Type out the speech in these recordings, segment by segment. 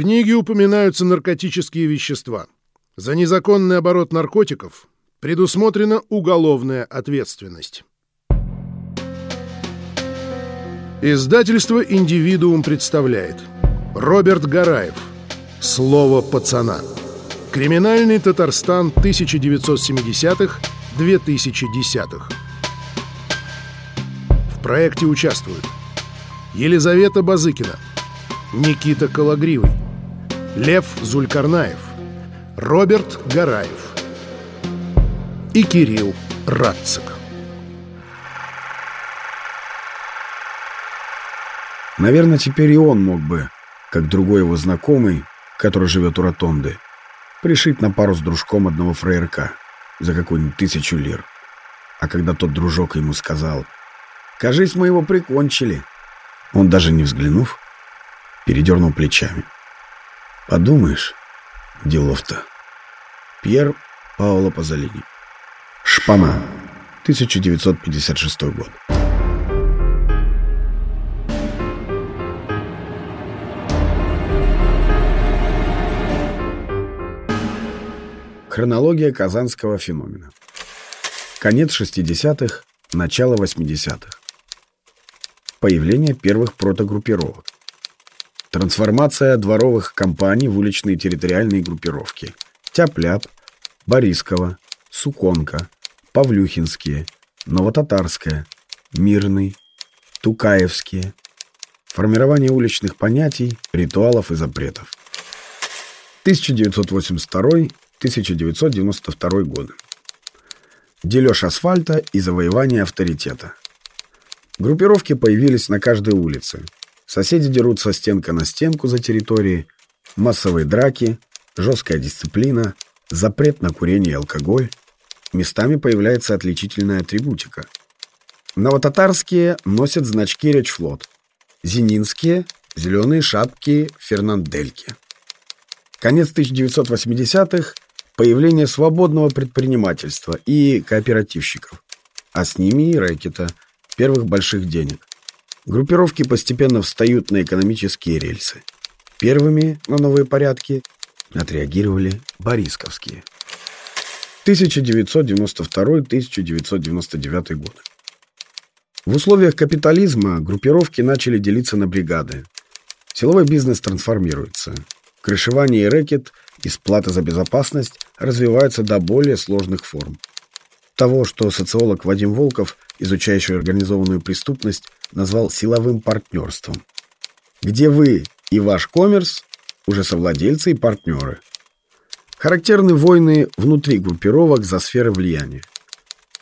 книге упоминаются наркотические вещества. За незаконный оборот наркотиков предусмотрена уголовная ответственность. Издательство «Индивидуум» представляет Роберт Гараев «Слово пацана» Криминальный Татарстан 1970-х-2010-х В проекте участвуют Елизавета Базыкина Никита Калагривый Лев Зулькарнаев Роберт Гараев и Кирилл Радцик. Наверное, теперь и он мог бы, как другой его знакомый, который живет у Ротонды, пришить на пару с дружком одного фраерка за какую-нибудь тысячу лир. А когда тот дружок ему сказал «Кажись, мы его прикончили», он, даже не взглянув, передернул плечами. «Подумаешь, делов-то». Пьер Паоло Пазолини. Шпана. 1956 год. Хронология казанского феномена. Конец 60-х, начало 80-х. Появление первых протогруппировок. Трансформация дворовых компаний в уличные территориальные группировки. Тяп-ляп, Борисково, Суконка, Павлюхинские, Новотатарская, Мирный, Тукаевские. Формирование уличных понятий, ритуалов и запретов. 1982-1992 годы. Дележ асфальта и завоевание авторитета. Группировки появились на каждой улице. Соседи дерутся стенка на стенку за территорией, массовые драки, жесткая дисциплина, запрет на курение и алкоголь. Местами появляется отличительная атрибутика. Новотатарские носят значки Речфлот. Зенинские – зеленые шапки Фернандельки. Конец 1980-х – появление свободного предпринимательства и кооперативщиков, а с ними и рэкета, первых больших денег. Группировки постепенно встают на экономические рельсы. Первыми на новые порядки отреагировали борисковские. 1992-1999 годы. В условиях капитализма группировки начали делиться на бригады. Силовой бизнес трансформируется. Крышевание и рэкет из платы за безопасность развиваются до более сложных форм. Того, что социолог Вадим Волков, изучающий организованную преступность, назвал силовым партнерством. Где вы и ваш коммерс уже совладельцы и партнеры. Характерны войны внутри группировок за сферы влияния.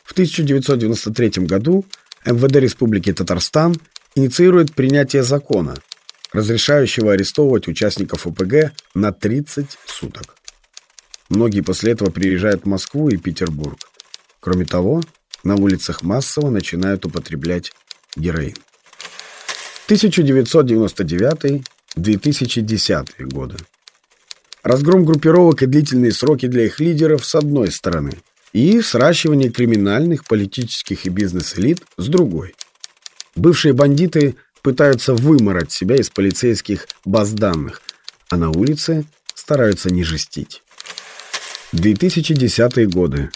В 1993 году МВД Республики Татарстан инициирует принятие закона, разрешающего арестовывать участников ОПГ на 30 суток. Многие после этого приезжают в Москву и Петербург. Кроме того, на улицах массово начинают употреблять героин. 1999-2010 годы. Разгром группировок и длительные сроки для их лидеров с одной стороны – и сращивание криминальных, политических и бизнес-элит с другой. Бывшие бандиты пытаются вымороть себя из полицейских баз данных, а на улице стараются не жестить. 2010-е годы.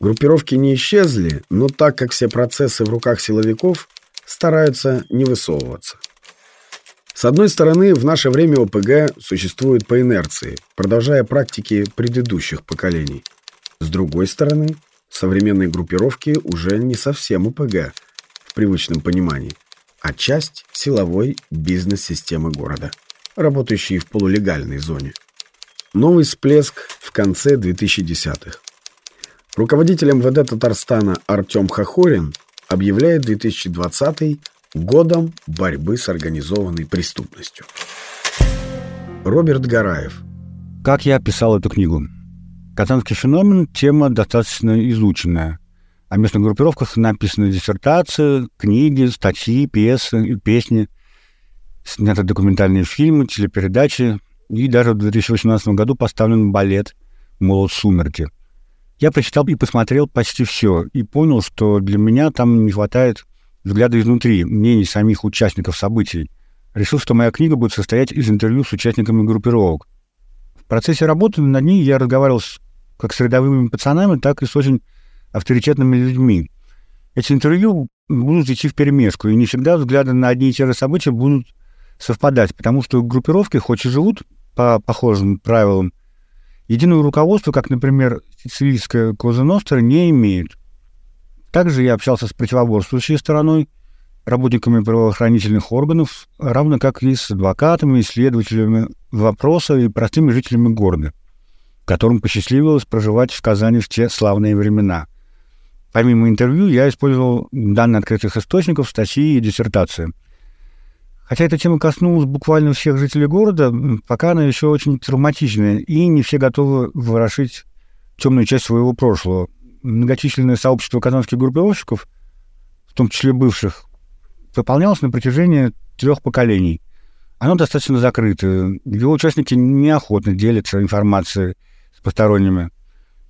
Группировки не исчезли, но так как все процессы в руках силовиков, стараются не высовываться. С одной стороны, в наше время ОПГ существует по инерции, продолжая практики предыдущих поколений – с другой стороны, современные группировки уже не совсем УПГ в привычном понимании, а часть силовой бизнес-системы города, работающей в полулегальной зоне. Новый всплеск в конце 2010-х. Руководитель МВД Татарстана Артем Хохорин объявляет 2020 годом борьбы с организованной преступностью. Роберт Гараев. Как я описал эту книгу? Казанский феномен – тема достаточно изученная. О местных группировках написаны диссертации, книги, статьи, пьесы, песни, сняты документальные фильмы, телепередачи, и даже в 2018 году поставлен балет «Молот сумерки». Я прочитал и посмотрел почти все, и понял, что для меня там не хватает взгляда изнутри, мнений самих участников событий, решил, что моя книга будет состоять из интервью с участниками группировок. В процессе работы над ней я разговаривал с, как с рядовыми пацанами, так и с очень авторитетными людьми. Эти интервью будут идти в перемешку, и не всегда взгляды на одни и те же события будут совпадать, потому что группировки, хоть и живут по похожим правилам, единого руководства, как, например, сицилийская Коза Ностра, не имеют. Также я общался с противоборствующей стороной, работниками правоохранительных органов, равно как и с адвокатами, исследователями вопроса и простыми жителями города, которым посчастливилось проживать в Казани в те славные времена. Помимо интервью, я использовал данные открытых источников, статьи и диссертации. Хотя эта тема коснулась буквально всех жителей города, пока она еще очень травматичная, и не все готовы ворошить темную часть своего прошлого. Многочисленное сообщество казанских группировщиков, в том числе бывших, выполнялось на протяжении трех поколений. Оно достаточно закрыто. Его участники неохотно делятся информацией с посторонними.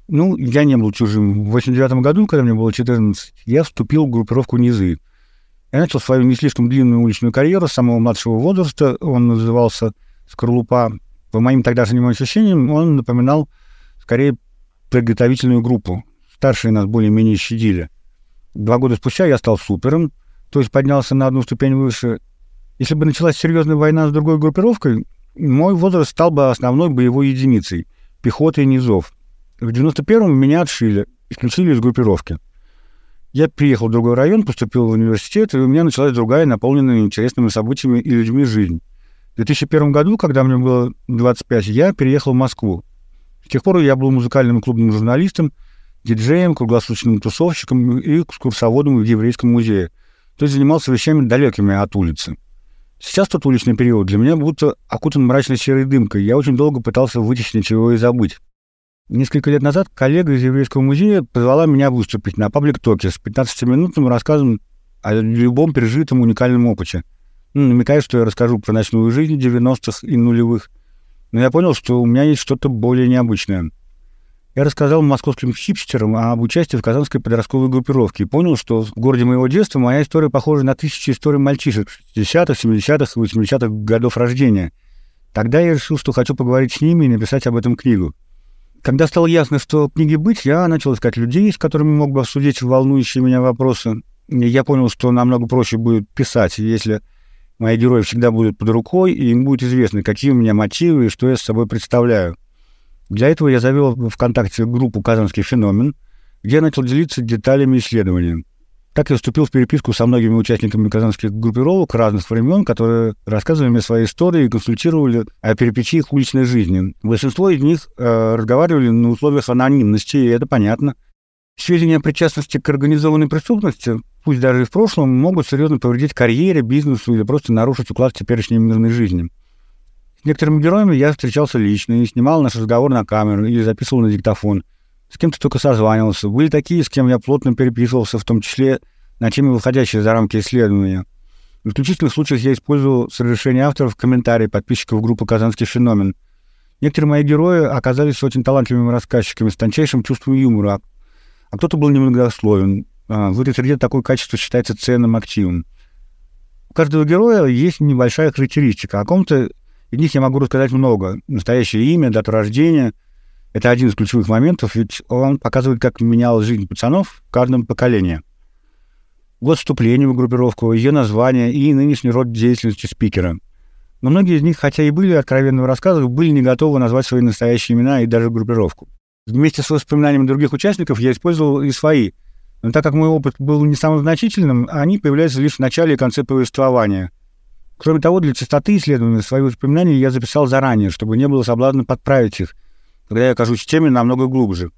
Ну, я не был чужим. В 89 году, когда мне было 14, я вступил в группировку «Низы». Я начал свою не слишком длинную уличную карьеру с самого младшего возраста. Он назывался «Скорлупа». По моим тогдашним ощущениям, он напоминал скорее подготовительную группу. Старшие нас более-менее щадили. Два года спустя я стал супером — то есть поднялся на одну ступень выше. Если бы началась серьезная война с другой группировкой, мой возраст стал бы основной боевой единицей — пехоты низов. В 91-м меня отшили, исключили из группировки. Я приехал в другой район, поступил в университет, и у меня началась другая, наполненная интересными событиями и людьми жизнь. В 2001 году, когда мне было 25, я переехал в Москву. С тех пор я был музыкальным клубным журналистом, диджеем, круглосуточным тусовщиком и экскурсоводом в Еврейском музее — то есть занимался вещами далекими от улицы. Сейчас тот уличный период для меня будто окутан мрачной серой дымкой. Я очень долго пытался вытеснить его и забыть. Несколько лет назад коллега из Еврейского музея позвала меня выступить на паблик-токе с 15-минутным рассказом о любом пережитом уникальном опыте. Ну, намекая, что я расскажу про ночную жизнь 90-х и нулевых. Но я понял, что у меня есть что-то более необычное — я рассказал московским хипстерам об участии в казанской подростковой группировке и понял, что в городе моего детства моя история похожа на тысячи историй мальчишек 60-х, 70-х и 80-х годов рождения. Тогда я решил, что хочу поговорить с ними и написать об этом книгу. Когда стало ясно, что книги быть, я начал искать людей, с которыми мог бы обсудить волнующие меня вопросы. Я понял, что намного проще будет писать, если мои герои всегда будут под рукой, и им будет известно, какие у меня мотивы и что я с собой представляю. Для этого я завел в ВКонтакте группу «Казанский феномен», где я начал делиться деталями исследования. Так я вступил в переписку со многими участниками казанских группировок разных времен, которые рассказывали мне свои истории и консультировали о перипетии их уличной жизни. Большинство из них э, разговаривали на условиях анонимности, и это понятно. Сведения о причастности к организованной преступности, пусть даже и в прошлом, могут серьезно повредить карьере, бизнесу или просто нарушить уклад теперешней мирной жизни. С некоторыми героями я встречался лично и снимал наш разговор на камеру или записывал на диктофон. С кем-то только созванивался. Были такие, с кем я плотно переписывался, в том числе на темы, выходящие за рамки исследования. В исключительных случаях я использовал с разрешения авторов комментарии подписчиков группы «Казанский феномен». Некоторые мои герои оказались очень талантливыми рассказчиками с тончайшим чувством юмора, а кто-то был немногословен. А, в этой среде такое качество считается ценным активом. У каждого героя есть небольшая характеристика. О ком-то из них я могу рассказать много. Настоящее имя, дату рождения — это один из ключевых моментов, ведь он показывает, как менялась жизнь пацанов в каждом поколении. Год вступления в группировку, ее название и нынешний род деятельности спикера. Но многие из них, хотя и были откровенными рассказами, были не готовы назвать свои настоящие имена и даже группировку. Вместе с воспоминаниями других участников я использовал и свои. Но так как мой опыт был не самым значительным, они появляются лишь в начале и конце повествования — Кроме того, для чистоты исследования свои воспоминания я записал заранее, чтобы не было соблазна подправить их, когда я окажусь в теме намного глубже.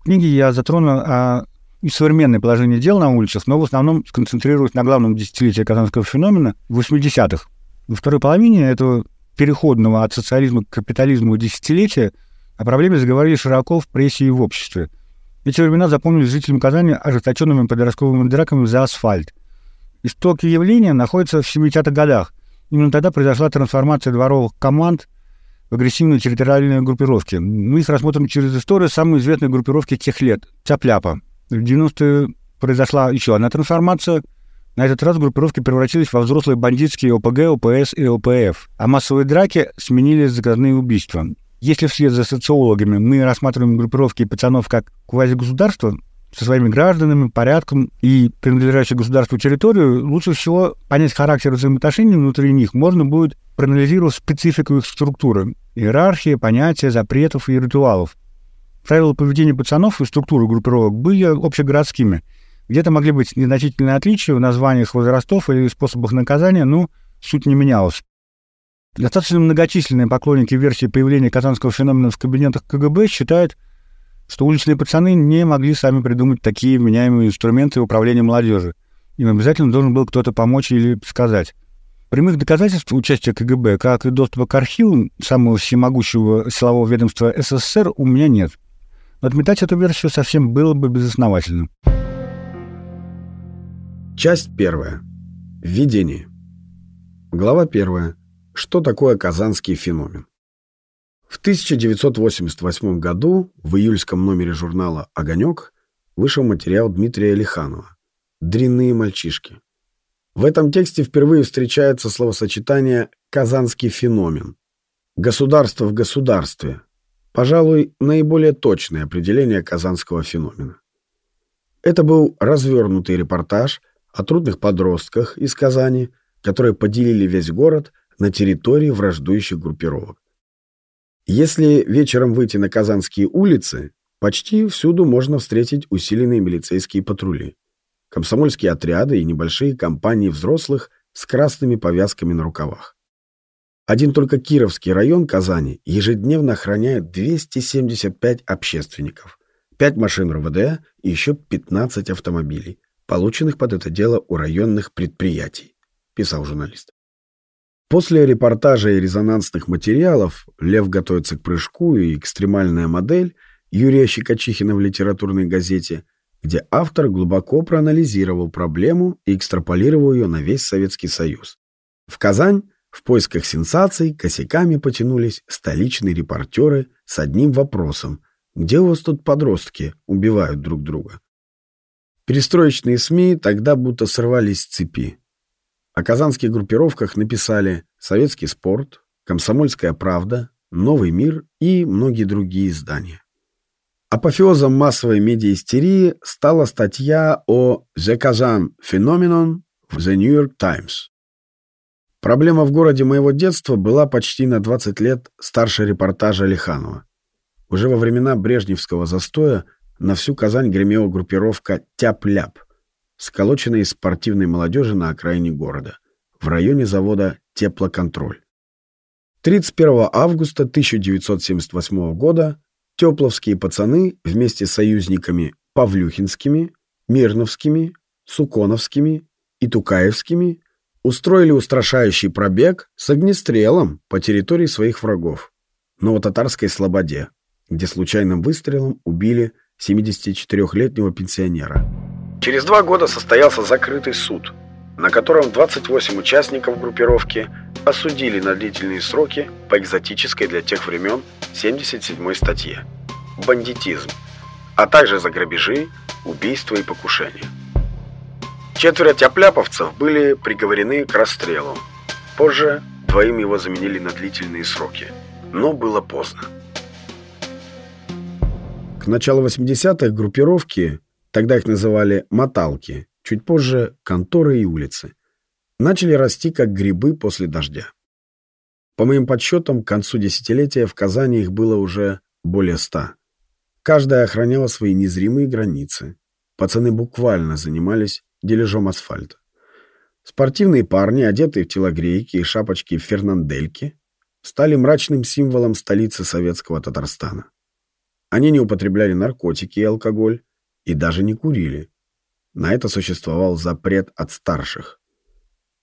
В книге я затрону а, и современное положение дел на улицах, но в основном сконцентрируюсь на главном десятилетии казанского феномена — 80-х. Во второй половине этого переходного от социализма к капитализму десятилетия о проблеме заговорили широко в прессе и в обществе. Эти времена запомнились жителям Казани ожесточенными подростковыми драками за асфальт. Истоки явления находятся в 70-х годах. Именно тогда произошла трансформация дворовых команд в агрессивные территориальные группировки. Мы их рассмотрим через историю самой известной группировки тех лет — Цапляпа. В 90-е произошла еще одна трансформация. На этот раз группировки превратились во взрослые бандитские ОПГ, ОПС и ОПФ, а массовые драки сменились заказные убийства. Если вслед за социологами мы рассматриваем группировки пацанов как квазигосударство со своими гражданами, порядком и принадлежащей государству территорию, лучше всего понять характер взаимоотношений внутри них можно будет, проанализировав специфику их структуры, иерархии, понятия, запретов и ритуалов. Правила поведения пацанов и структуры группировок были общегородскими. Где-то могли быть незначительные отличия в названиях возрастов или способах наказания, но суть не менялась. Достаточно многочисленные поклонники версии появления казанского феномена в кабинетах КГБ считают, что уличные пацаны не могли сами придумать такие меняемые инструменты управления молодежи. Им обязательно должен был кто-то помочь или сказать. Прямых доказательств участия КГБ, как и доступа к архивам самого всемогущего силового ведомства СССР, у меня нет. Но отметать эту версию совсем было бы безосновательно. Часть первая. Введение. Глава первая. Что такое казанский феномен? В 1988 году в июльском номере журнала «Огонек» вышел материал Дмитрия Лиханова «Дрянные мальчишки». В этом тексте впервые встречается словосочетание «казанский феномен». Государство в государстве. Пожалуй, наиболее точное определение казанского феномена. Это был развернутый репортаж о трудных подростках из Казани, которые поделили весь город на территории враждующих группировок. Если вечером выйти на Казанские улицы, почти всюду можно встретить усиленные милицейские патрули, комсомольские отряды и небольшие компании взрослых с красными повязками на рукавах. Один только Кировский район Казани ежедневно охраняет 275 общественников, 5 машин РВД и еще 15 автомобилей, полученных под это дело у районных предприятий, писал журналист. После репортажа и резонансных материалов «Лев готовится к прыжку» и «Экстремальная модель» Юрия Щекочихина в литературной газете, где автор глубоко проанализировал проблему и экстраполировал ее на весь Советский Союз. В Казань в поисках сенсаций косяками потянулись столичные репортеры с одним вопросом «Где у вас тут подростки убивают друг друга?» Перестроечные СМИ тогда будто сорвались с цепи. О казанских группировках написали «Советский спорт», «Комсомольская правда», «Новый мир» и многие другие издания. Апофеозом массовой медиаистерии стала статья о «The Kazan Phenomenon» в The New York Times. Проблема в городе моего детства была почти на 20 лет старше репортажа Лиханова. Уже во времена брежневского застоя на всю Казань гремела группировка «Тяп-ляп», сколоченной из спортивной молодежи на окраине города, в районе завода «Теплоконтроль». 31 августа 1978 года тепловские пацаны вместе с союзниками Павлюхинскими, Мирновскими, Суконовскими и Тукаевскими устроили устрашающий пробег с огнестрелом по территории своих врагов, Новотатарской Слободе, где случайным выстрелом убили 74-летнего пенсионера. Через два года состоялся закрытый суд, на котором 28 участников группировки осудили на длительные сроки по экзотической для тех времен 77 статье «Бандитизм», а также за грабежи, убийства и покушения. Четверо тяпляповцев были приговорены к расстрелу. Позже двоим его заменили на длительные сроки, но было поздно. К началу 80-х группировки Тогда их называли «моталки», чуть позже «конторы» и «улицы». Начали расти как грибы после дождя. По моим подсчетам, к концу десятилетия в Казани их было уже более ста. Каждая охраняла свои незримые границы. Пацаны буквально занимались дележом асфальта. Спортивные парни, одетые в телогрейки и шапочки фернандельки, стали мрачным символом столицы советского Татарстана. Они не употребляли наркотики и алкоголь, и даже не курили. На это существовал запрет от старших.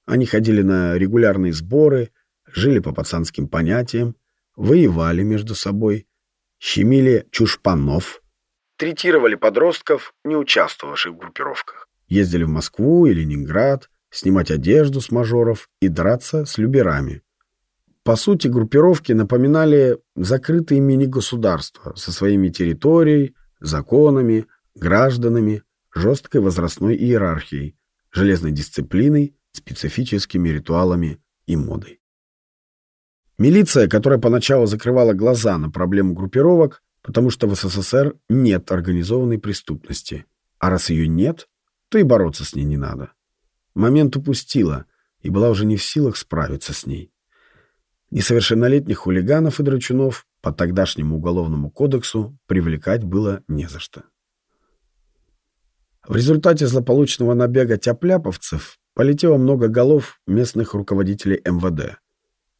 Они ходили на регулярные сборы, жили по пацанским понятиям, воевали между собой, щемили чушпанов, третировали подростков, не участвовавших в группировках. Ездили в Москву и Ленинград, снимать одежду с мажоров и драться с люберами. По сути, группировки напоминали закрытые мини-государства со своими территорией, законами, гражданами, жесткой возрастной иерархией, железной дисциплиной, специфическими ритуалами и модой. Милиция, которая поначалу закрывала глаза на проблему группировок, потому что в СССР нет организованной преступности, а раз ее нет, то и бороться с ней не надо. Момент упустила и была уже не в силах справиться с ней. Несовершеннолетних хулиганов и драчунов по тогдашнему уголовному кодексу привлекать было не за что. В результате злополучного набега тяпляповцев полетело много голов местных руководителей МВД.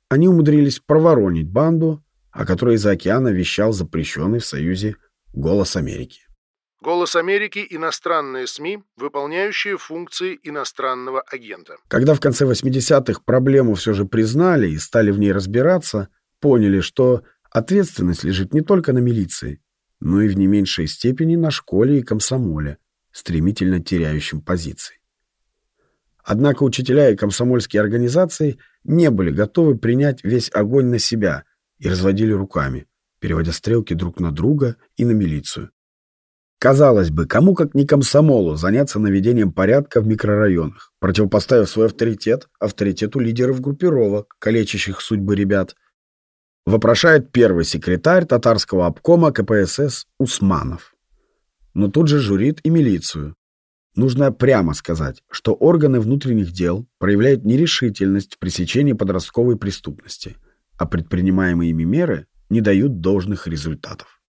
Они умудрились проворонить банду, о которой из-за океана вещал запрещенный в Союзе «Голос Америки». «Голос Америки» — иностранные СМИ, выполняющие функции иностранного агента. Когда в конце 80-х проблему все же признали и стали в ней разбираться, поняли, что ответственность лежит не только на милиции, но и в не меньшей степени на школе и комсомоле, стремительно теряющим позиции. Однако учителя и комсомольские организации не были готовы принять весь огонь на себя и разводили руками, переводя стрелки друг на друга и на милицию. Казалось бы, кому как не комсомолу заняться наведением порядка в микрорайонах, противопоставив свой авторитет авторитету лидеров группировок, калечащих судьбы ребят, вопрошает первый секретарь татарского обкома КПСС Усманов. Но тут же журит и милицию, Нужно прямо сказать, что органы внутренних дел проявляют нерешительность в пресечении подростковой преступности, а предпринимаемые ими меры не дают должных результатов.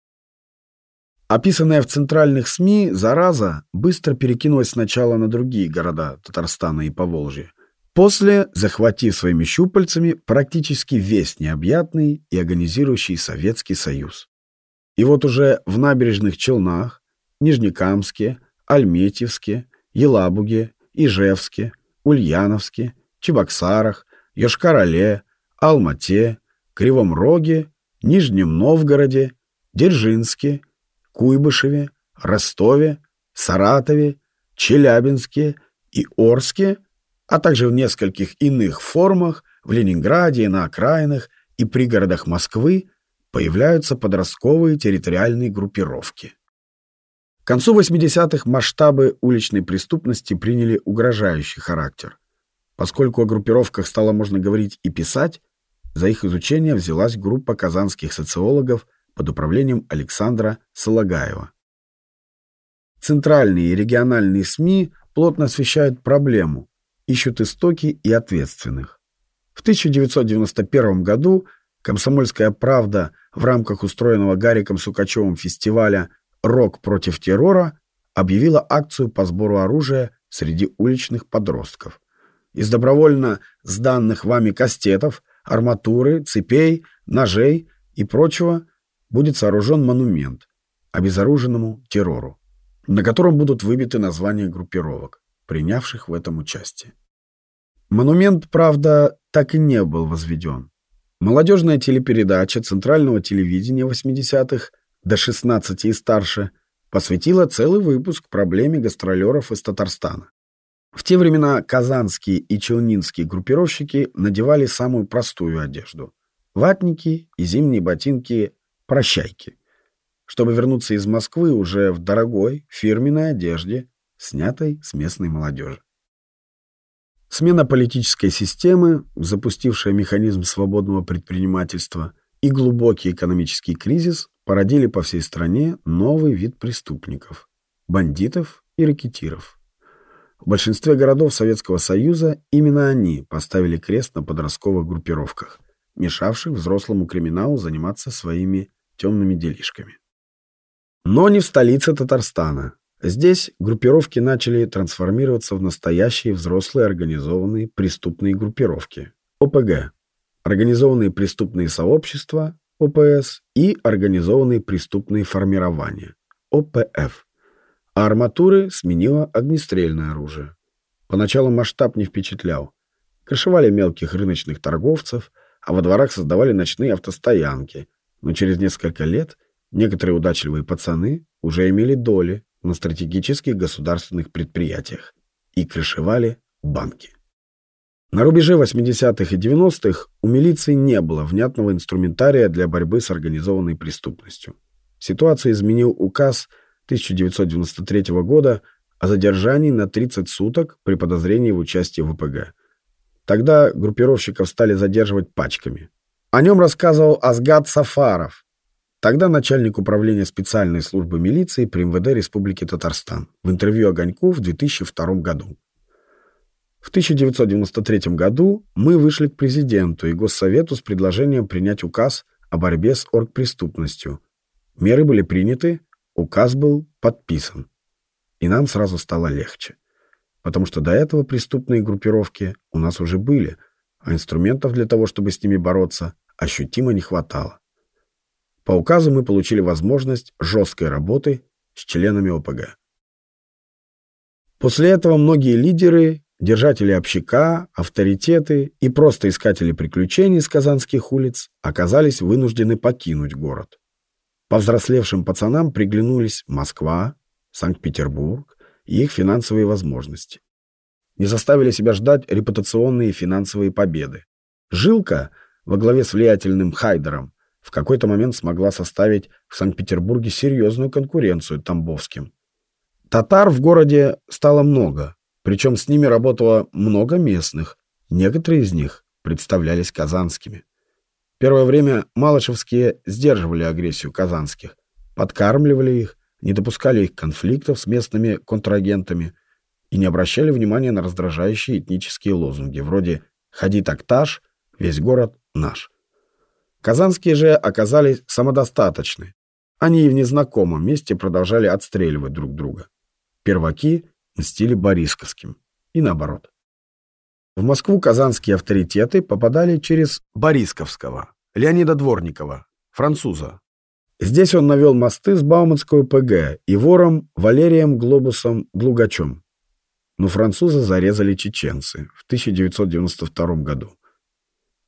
Описанная в центральных СМИ зараза быстро перекинулась сначала на другие города Татарстана и Поволжья, после захватив своими щупальцами практически весь необъятный и агонизирующий Советский Союз. И вот уже в набережных Челнах, Нижнекамске, Альметьевске, Елабуге, Ижевске, Ульяновске, Чебоксарах, Йошкар-Оле, Алмате, Кривом Роге, Нижнем Новгороде, Дзержинске, Куйбышеве, Ростове, Саратове, Челябинске и Орске, а также в нескольких иных формах в Ленинграде на окраинах и пригородах Москвы появляются подростковые территориальные группировки. К концу 80-х масштабы уличной преступности приняли угрожающий характер. Поскольку о группировках стало можно говорить и писать, за их изучение взялась группа казанских социологов под управлением Александра Солагаева. Центральные и региональные СМИ плотно освещают проблему, ищут истоки и ответственных. В 1991 году «Комсомольская правда» в рамках устроенного Гариком Сукачевым фестиваля «Рок против террора» объявила акцию по сбору оружия среди уличных подростков. Из добровольно сданных вами кастетов, арматуры, цепей, ножей и прочего будет сооружен монумент обезоруженному террору, на котором будут выбиты названия группировок, принявших в этом участие. Монумент, правда, так и не был возведен. Молодежная телепередача Центрального телевидения 80-х до 16 и старше, посвятила целый выпуск проблеме гастролеров из Татарстана. В те времена казанские и челнинские группировщики надевали самую простую одежду – ватники и зимние ботинки «прощайки», чтобы вернуться из Москвы уже в дорогой фирменной одежде, снятой с местной молодежи. Смена политической системы, запустившая механизм свободного предпринимательства, и глубокий экономический кризис породили по всей стране новый вид преступников – бандитов и ракетиров. В большинстве городов Советского Союза именно они поставили крест на подростковых группировках, мешавших взрослому криминалу заниматься своими темными делишками. Но не в столице Татарстана. Здесь группировки начали трансформироваться в настоящие взрослые организованные преступные группировки – ОПГ – организованные преступные сообщества, ОПС и организованные преступные формирования, ОПФ. А арматуры сменило огнестрельное оружие. Поначалу масштаб не впечатлял. Крышевали мелких рыночных торговцев, а во дворах создавали ночные автостоянки. Но через несколько лет некоторые удачливые пацаны уже имели доли на стратегических государственных предприятиях и крышевали банки. На рубеже 80-х и 90-х у милиции не было внятного инструментария для борьбы с организованной преступностью. Ситуацию изменил указ 1993 года о задержании на 30 суток при подозрении в участии в ВПГ. Тогда группировщиков стали задерживать пачками. О нем рассказывал Асгад Сафаров, тогда начальник управления специальной службы милиции при МВД Республики Татарстан, в интервью Огоньку в 2002 году. В 1993 году мы вышли к президенту и Госсовету с предложением принять указ о борьбе с оргпреступностью. Меры были приняты, указ был подписан. И нам сразу стало легче. Потому что до этого преступные группировки у нас уже были, а инструментов для того, чтобы с ними бороться, ощутимо не хватало. По указу мы получили возможность жесткой работы с членами ОПГ. После этого многие лидеры, держатели общака, авторитеты и просто искатели приключений с казанских улиц оказались вынуждены покинуть город. Повзрослевшим пацанам приглянулись Москва, Санкт-Петербург и их финансовые возможности. Не заставили себя ждать репутационные финансовые победы. Жилка во главе с влиятельным Хайдером в какой-то момент смогла составить в Санкт-Петербурге серьезную конкуренцию Тамбовским. Татар в городе стало много, причем с ними работало много местных. Некоторые из них представлялись казанскими. Первое время малышевские сдерживали агрессию казанских, подкармливали их, не допускали их конфликтов с местными контрагентами и не обращали внимания на раздражающие этнические лозунги, вроде «Ходи такташ», «Весь город наш». Казанские же оказались самодостаточны. Они и в незнакомом месте продолжали отстреливать друг друга. Перваки мстили Борисковским. И наоборот. В Москву казанские авторитеты попадали через Борисковского, Леонида Дворникова, француза, Здесь он навел мосты с Бауманского ПГ и вором Валерием Глобусом Глугачем. Но француза зарезали чеченцы в 1992 году.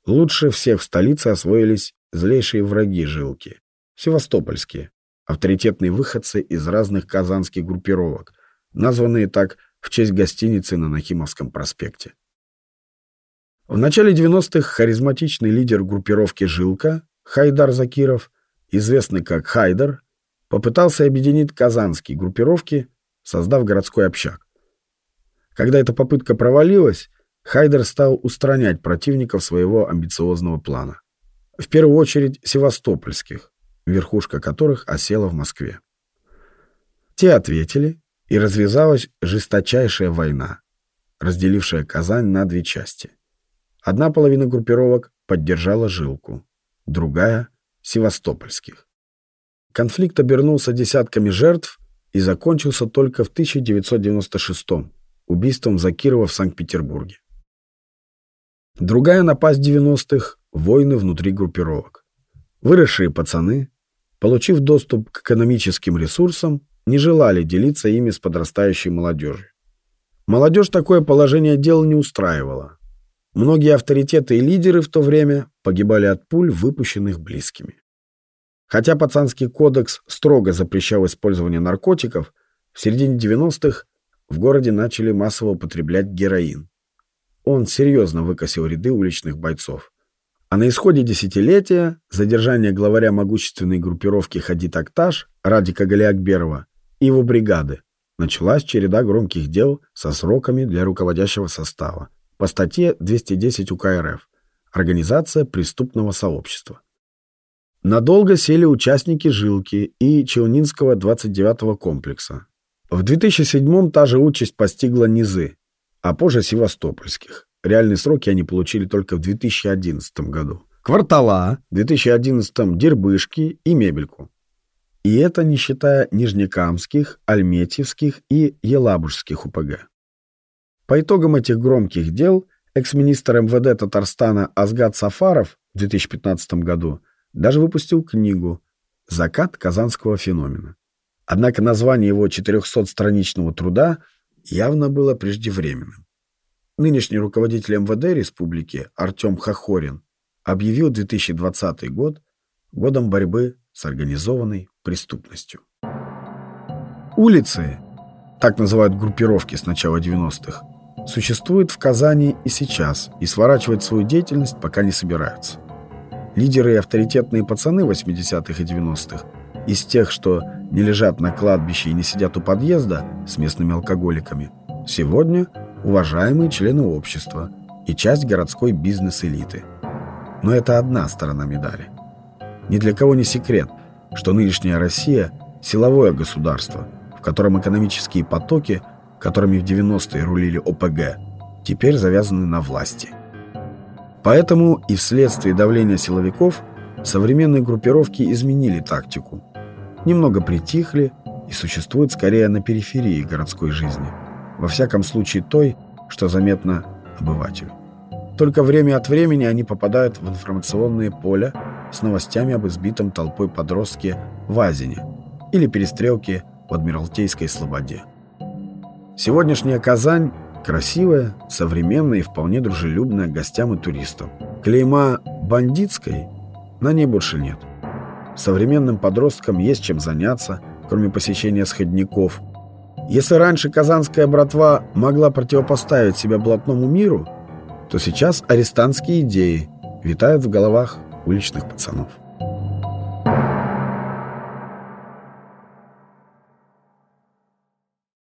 Лучше всех в столице освоились злейшие враги Жилки – севастопольские, авторитетные выходцы из разных казанских группировок, названные так в честь гостиницы на Нахимовском проспекте. В начале 90-х харизматичный лидер группировки «Жилка» Хайдар Закиров – известный как Хайдер, попытался объединить казанские группировки, создав городской общак. Когда эта попытка провалилась, Хайдер стал устранять противников своего амбициозного плана. В первую очередь севастопольских, верхушка которых осела в Москве. Те ответили, и развязалась жесточайшая война, разделившая Казань на две части. Одна половина группировок поддержала Жилку, другая севастопольских. Конфликт обернулся десятками жертв и закончился только в 1996 убийством Закирова в Санкт-Петербурге. Другая напасть 90-х – войны внутри группировок. Выросшие пацаны, получив доступ к экономическим ресурсам, не желали делиться ими с подрастающей молодежью. Молодежь такое положение дел не устраивало. Многие авторитеты и лидеры в то время погибали от пуль, выпущенных близкими. Хотя пацанский кодекс строго запрещал использование наркотиков, в середине 90-х в городе начали массово употреблять героин. Он серьезно выкосил ряды уличных бойцов. А на исходе десятилетия задержание главаря могущественной группировки Хади Такташ Радика Галиакберова его бригады началась череда громких дел со сроками для руководящего состава по статье 210 УК РФ «Организация преступного сообщества». Надолго сели участники «Жилки» и Челнинского 29-го комплекса. В 2007-м та же участь постигла Низы, а позже Севастопольских. Реальные сроки они получили только в 2011 году. Квартала, в 2011-м Дербышки и Мебельку. И это не считая Нижнекамских, Альметьевских и Елабужских УПГ. По итогам этих громких дел экс-министр МВД Татарстана Азгат Сафаров в 2015 году даже выпустил книгу «Закат казанского феномена». Однако название его 400-страничного труда явно было преждевременным. Нынешний руководитель МВД республики Артем Хохорин объявил 2020 год годом борьбы с организованной преступностью. Улицы, так называют группировки с начала 90-х, существует в Казани и сейчас, и сворачивать свою деятельность пока не собираются. Лидеры и авторитетные пацаны 80-х и 90-х из тех, что не лежат на кладбище и не сидят у подъезда с местными алкоголиками, сегодня уважаемые члены общества и часть городской бизнес-элиты. Но это одна сторона медали. Ни для кого не секрет, что нынешняя Россия – силовое государство, в котором экономические потоки, которыми в 90-е рулили ОПГ, теперь завязаны на власти. Поэтому и вследствие давления силовиков современные группировки изменили тактику. Немного притихли и существуют скорее на периферии городской жизни. Во всяком случае той, что заметно обывателю. Только время от времени они попадают в информационные поля с новостями об избитом толпой подростке в Азине или перестрелке в Адмиралтейской Слободе. Сегодняшняя Казань красивая, современная и вполне дружелюбная гостям и туристам. Клейма «бандитской» на ней больше нет. Современным подросткам есть чем заняться, кроме посещения сходников. Если раньше казанская братва могла противопоставить себя блатному миру, то сейчас арестантские идеи витают в головах уличных пацанов.